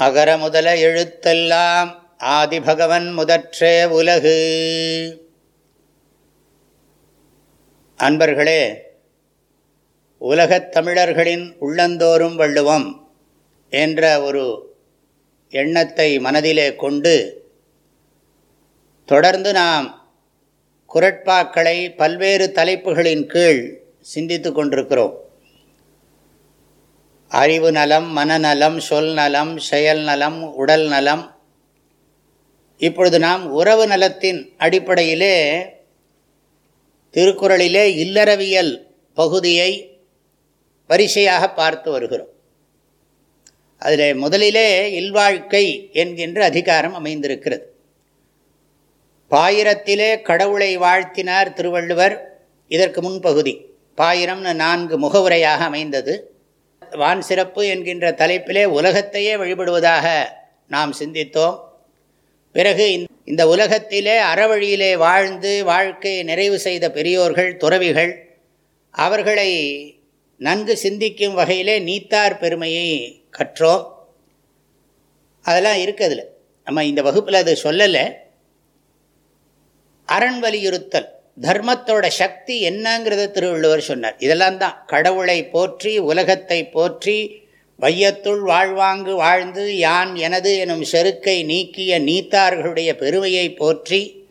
அகர முதல எழுத்தெல்லாம் ஆதிபகவன் முதற்றே உலகு. அன்பர்களே உலகத் தமிழர்களின் உள்ளந்தோறும் வள்ளுவம் என்ற ஒரு எண்ணத்தை மனதிலே கொண்டு தொடர்ந்து நாம் குரட்பாக்களை பல்வேறு தலைப்புகளின் கீழ் சிந்தித்து கொண்டிருக்கிறோம். அறிவு நலம் மனநலம் சொல் நலம் செயல் நலம் உடல் நலம் இப்பொழுது நாம் உறவு நலத்தின் அடிப்படையிலே திருக்குறளிலே இல்லறவியல் பகுதியை வரிசையாக பார்த்து வருகிறோம். அதில் முதலிலே இல்வாழ்க்கை என்கின்ற அதிகாரம் அமைந்திருக்கிறது. பாயிரத்திலே கடவுளை வாழ்த்தினார் திருவள்ளுவர். இதற்கு முன்பகுதி. பாயிரம்னு நான்கு முகவுரையாக அமைந்தது. வான் சிறப்பு என்கின்ற தலைப்பிலே உலகத்தையே வழிபடுவதாக நாம் சிந்தித்தோம். பிறகு இந்த உலகத்திலே அறவழியிலே வாழ்ந்து வாழ்க்கையை நிறைவு செய்த பெரியோர்கள் துறவிகள் அவர்களை நன்கு சிந்திக்கும் வகையிலே நீத்தார் பெருமையை கற்றோம். அதெல்லாம் இருக்குதுல நம்ம இந்த வகுப்பில் அது சொல்லலை. அரண் வலியுறுத்தல். தர்மத்தோட சக்தி என்னங்கிறத திருவள்ளுவர் சொன்னார். இதெல்லாம் தான் கடவுளை போற்றி உலகத்தை போற்றி வையத்துள் வாழ்வாங்கு வாழ்ந்து யான் எனது எனும் செருக்கை நீக்கிய நீத்தார்களுடைய பெருமையை போற்றி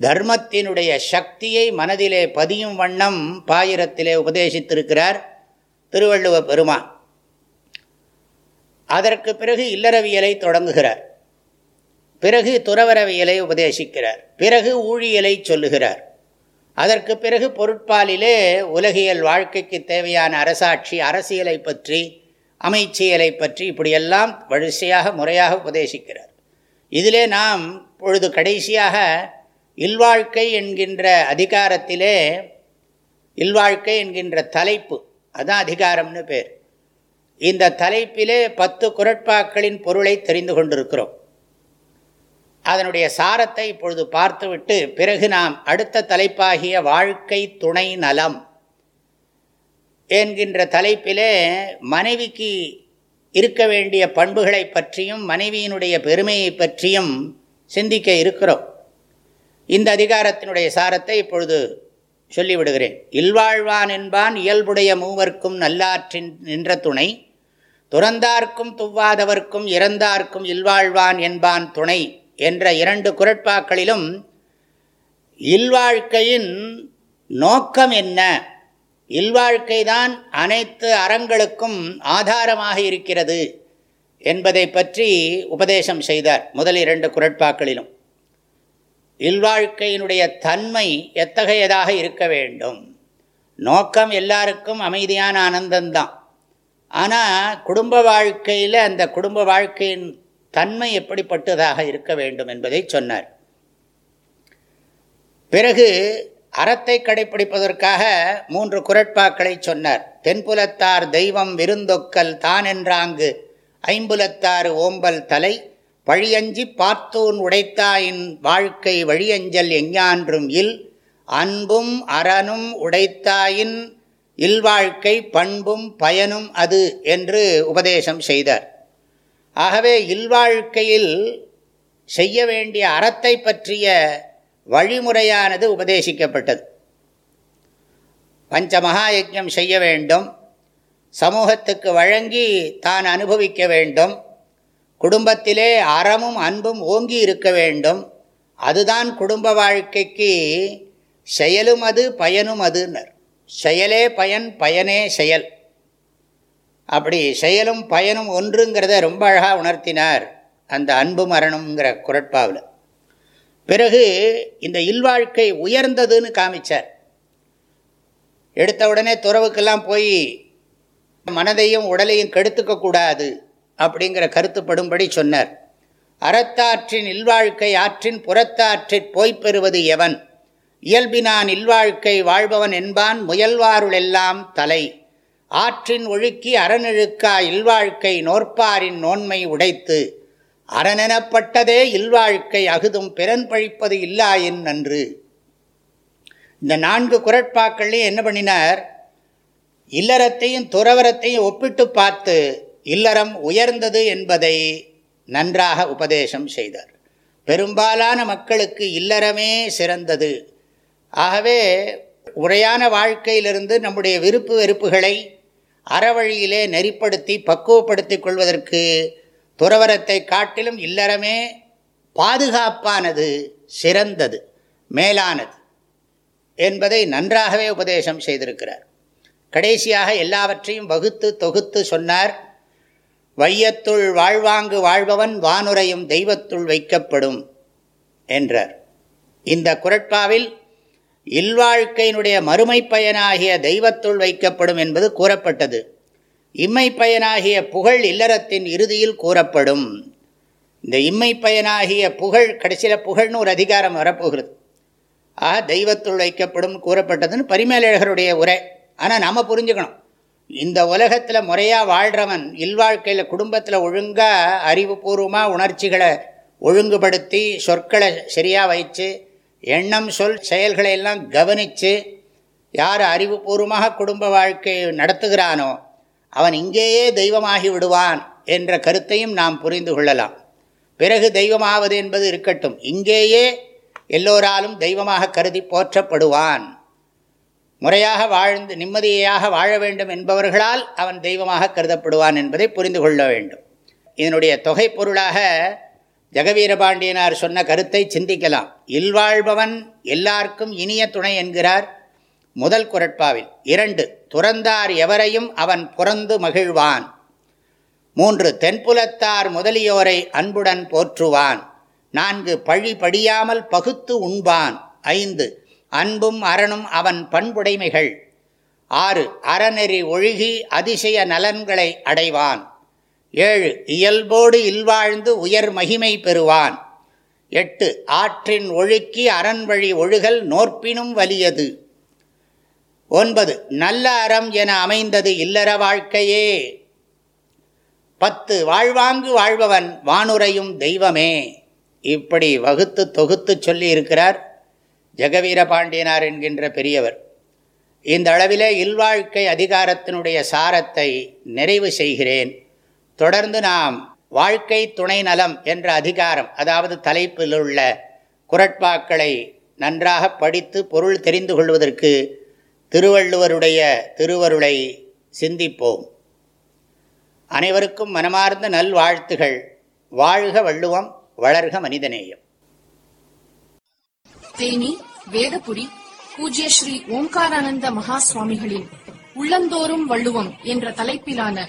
தர்மத்தினுடைய சக்தியை மனதிலே பதியும் வண்ணம் பாயிரத்திலே உபதேசித்திருக்கிறார் திருவள்ளுவ பெருமான். அதற்கு பிறகு இல்லறவியலை தொடங்குகிறார். பிறகு துறவரவியலை உபதேசிக்கிறார். பிறகு ஊழியலை சொல்லுகிறார். அதற்கு பிறகு பொருட்பாலிலே உலகியல் வாழ்க்கைக்கு தேவையான அரசாட்சி அரசியலை பற்றி அமைச்சியலை பற்றி இப்படியெல்லாம் வரிசையாக முறையாக உபதேசிக்கிறார். இதிலே நாம் பொழுது கடைசியாக இல்வாழ்க்கை என்கின்ற அதிகாரத்திலே இல்வாழ்க்கை என்கின்ற தலைப்பு அதுதான் அதிகாரம்னு பேர். இந்த தலைப்பிலே பத்து குரட்பாக்களின் பொருளை தெரிந்து கொண்டிருக்கிறோம். அதனுடைய சாரத்தை இப்பொழுது பார்த்துவிட்டு பிறகு நாம் அடுத்த தலைப்பாகிய வாழ்க்கை துணை நலம் என்கின்ற தலைப்பிலே மனைவிக்கு இருக்க வேண்டிய பண்புகளை பற்றியும் மனைவியினுடைய பெருமையை பற்றியும் சிந்திக்க இருக்கிறோம். இந்த அதிகாரத்தினுடைய சாரத்தை இப்பொழுது சொல்லிவிடுகிறேன். இல்வாழ்வான் என்பான் இயல்புடைய மூவர்க்கும் நல்லாற்றின் நின்ற துணை துறந்தார்க்கும் துவ்வாதவர்க்கும் இறந்தார்க்கும் இல்வாழ்வான் என்பான் துணை. என்ற இரண்டு குரட்பாக்களிலும் இல்வாழ்க்கையின் நோக்கம் என்ன? இல்வாழ்க்கைதான் அனைத்து அறங்களுக்கும் ஆதாரமாக இருக்கிறது என்பதை பற்றி உபதேசம் செய்தார் முதல் இரண்டு குரட்பாக்களிலும். இல்வாழ்க்கையினுடைய தன்மை எத்தகையதாக இருக்க வேண்டும்? நோக்கம் எல்லாருக்கும் அமைதியான ஆனந்தம்தான். ஆனால் குடும்ப வாழ்க்கையில் அந்த குடும்ப வாழ்க்கையின் தன்மை எப்படிப்பட்டதாக இருக்க வேண்டும் என்பதை சொன்னார். பிறகு அறத்தை கடைப்பிடிப்பதற்காக மூன்று குரட்பாக்களை சொன்னார். தென்புலத்தார் தெய்வம் விருந்தொக்கல் தான் என்றாங்கு ஐம்புலத்தார் ஓம்பல் தலை பழியஞ்சி பார்த்தூன் உடைத்தாயின் வாழ்க்கை வழியஞ்சல் எஞ்ஞான்றும் இல் அன்பும் அறனும் உடைத்தாயின் இல்வாழ்க்கை பண்பும் பயனும் அது என்று உபதேசம் செய்தார். ஆகவே இல்வாழ்க்கையில் செய்ய வேண்டிய அறத்தை பற்றிய வழிமுறையானது உபதேசிக்கப்பட்டது. பஞ்ச மகாயஜம் செய்ய வேண்டும் சமூகத்துக்கு வழங்கி தான் அனுபவிக்க வேண்டும் குடும்பத்திலே அறமும் அன்பும் ஓங்கி இருக்க வேண்டும் அதுதான் குடும்ப வாழ்க்கைக்கு செயலும் அது பயனும் அதுன்னர் செயலே பயன் பயனே செயல். அப்படி செயலும் பயனும் ஒன்றுங்கிறத ரொம்ப அழகாக உணர்த்தினார் அந்த அன்பு மரணம்ங்கிற குரட்பாவில். பிறகு இந்த இல்வாழ்க்கை உயர்ந்ததுன்னு காமிச்சார். எடுத்த உடனே துறவுக்கெல்லாம் போய் மனதையும் உடலையும் கெடுத்துக்க கூடாது அப்படிங்கிற கருத்துப்படும்படி சொன்னார். அறத்தாற்றின் இல்வாழ்க்கை ஆற்றின் புறத்தாற்றிற் போய்ப் பெறுவது எவன்? இயல்பினான் இல்வாழ்க்கை வாழ்பவன் என்பான் முயல்வாருளெல்லாம் தலை. ஆற்றின் ஒழுக்கி அறநெழுக்கா இல்வாழ்க்கை நோற்பாரின் நோன்மை உடைத்து அறனெனப்பட்டதே இல்வாழ்க்கை அகுதும் பிறன் பழிப்பது இல்லாயின் நன்று. இந்த நான்கு குரட்பாக்கள்லையும் என்ன பண்ணினார்? இல்லறத்தையும் துறவரத்தையும் ஒப்பிட்டு பார்த்து இல்லறம் உயர்ந்தது என்பதை நன்றாக உபதேசம் செய்தார். பெரும்பாலான மக்களுக்கு இல்லறமே சிறந்தது. ஆகவே உரையான வாழ்க்கையிலிருந்து நம்முடைய விருப்பு வெறுப்புகளை அறவழியிலே நெறிப்படுத்தி பக்குவப்படுத்திக் கொள்வதற்கு துறவரத்தை காட்டிலும் இல்லறமே பாதுகாப்பானது சிறந்தது மேலானது என்பதை நன்றாகவே உபதேசம் செய்திருக்கிறார். கடைசியாக எல்லாவற்றையும் வகுத்து தொகுத்து சொன்னார் வையத்துள் வாழ்வாங்கு வாழ்பவன் வானுரையும் தெய்வத்துள் வைக்கப்படும் என்றார். இந்த குரட்பாவில் இல்வாழ்க்கையினுடைய மறுமை பயனாகிய தெய்வத்துள் வைக்கப்படும் என்பது கூறப்பட்டது. இம்மை பயனாகிய புகழ் இல்லறத்தின் இறுதியில் கூறப்படும். இந்த இம்மை பயனாகிய புகழ் கடைசியில் புகழ்னு ஒரு அதிகாரம் வரப்போகிறது. ஆக தெய்வத்துள் வைக்கப்படும் கூறப்பட்டதுன்னு பரிமேலழகருடைய உரை. ஆனால் நாம் புரிஞ்சுக்கணும். இந்த உலகத்தில் முறையாக வாழ்கிறவன் இல்வாழ்க்கையில் குடும்பத்தில் ஒழுங்காக அறிவுபூர்வமாக உணர்ச்சிகளை ஒழுங்குபடுத்தி சொற்களை சரியாக வைத்து எண்ணம் சொல் செயல்களை எல்லாம் கவனித்து யார் அறிவுபூர்வமாக குடும்ப வாழ்க்கை நடத்துகிறானோ அவன் இங்கேயே தெய்வமாகி விடுவான் என்ற கருத்தையும் நாம் புரிந்து கொள்ளலாம். பிறகு தெய்வமாவது என்பது இருக்கட்டும். இங்கேயே எல்லோராலும் தெய்வமாக கருதி போற்றப்படுவான். முறையாக வாழ்ந்து நிம்மதியாக வாழ வேண்டும் என்பவர்களால் அவன் தெய்வமாக கருதப்படுவான் என்பதை புரிந்து கொள்ள வேண்டும். இதனுடைய தொகை பொருளாக ஜெகவீரபாண்டியனார் சொன்ன கருத்தை சிந்திக்கலாம். இல்வாழ்பவன் எல்லாருக்கும் இனிய துணை என்கிறார் முதல் குரட்பாவில். இரண்டு துறந்தார் எவரையும் அவன் புறந்து மகிழ்வான். மூன்று தென்புலத்தார் முதலியோரை அன்புடன் போற்றுவான். நான்கு பழி படியாமல் பகுத்து உண்பான். ஐந்து அன்பும் அரணும் அவன் பண்புடைமைகள். ஆறு அறநெறி ஒழுகி அதிசய நலன்களை அடைவான். ஏழு இயல்போடு இல்வாழ்ந்து உயர் மகிமை பெறுவான். எட்டு ஆற்றின் ஒழுக்கி அரண்வழி ஒழுகல் நோற்பினும் வலியது. ஒன்பது நல்ல அறம் என அமைந்தது இல்லற வாழ்க்கையே. பத்து வாழ்வாங்கு வாழ்பவன் வானுரையும் தெய்வமே. இப்படி வகுத்து தொகுத்து சொல்லி இருக்கிறார் ஜெகவீர பாண்டியனார் என்கின்ற பெரியவர். இந்த அளவிலே இல்வாழ்க்கை அதிகாரத்தினுடைய சாரத்தை நிறைவு செய்கிறேன். தொடர்ந்து நாம் வாழ்க்கை துணை நலம் என்ற அதிகாரம் அதாவது தலைப்பில் உள்ள குரட்பாக்களை நன்றாக படித்து பொருள் தெரிந்து கொள்வதற்கு திருவள்ளுவருடைய திருவருளை சிந்திப்போம். அனைவருக்கும் மனமார்ந்த நல்வாழ்த்துகள். வாழ்க வள்ளுவம் வளர்க மனிதநேயம். தேனி வேதபுடி பூஜ்ய ஸ்ரீ ஓம்காரானந்த மகா சுவாமிகளின் உள்ளந்தோறும் வள்ளுவம் என்ற தலைப்பிலான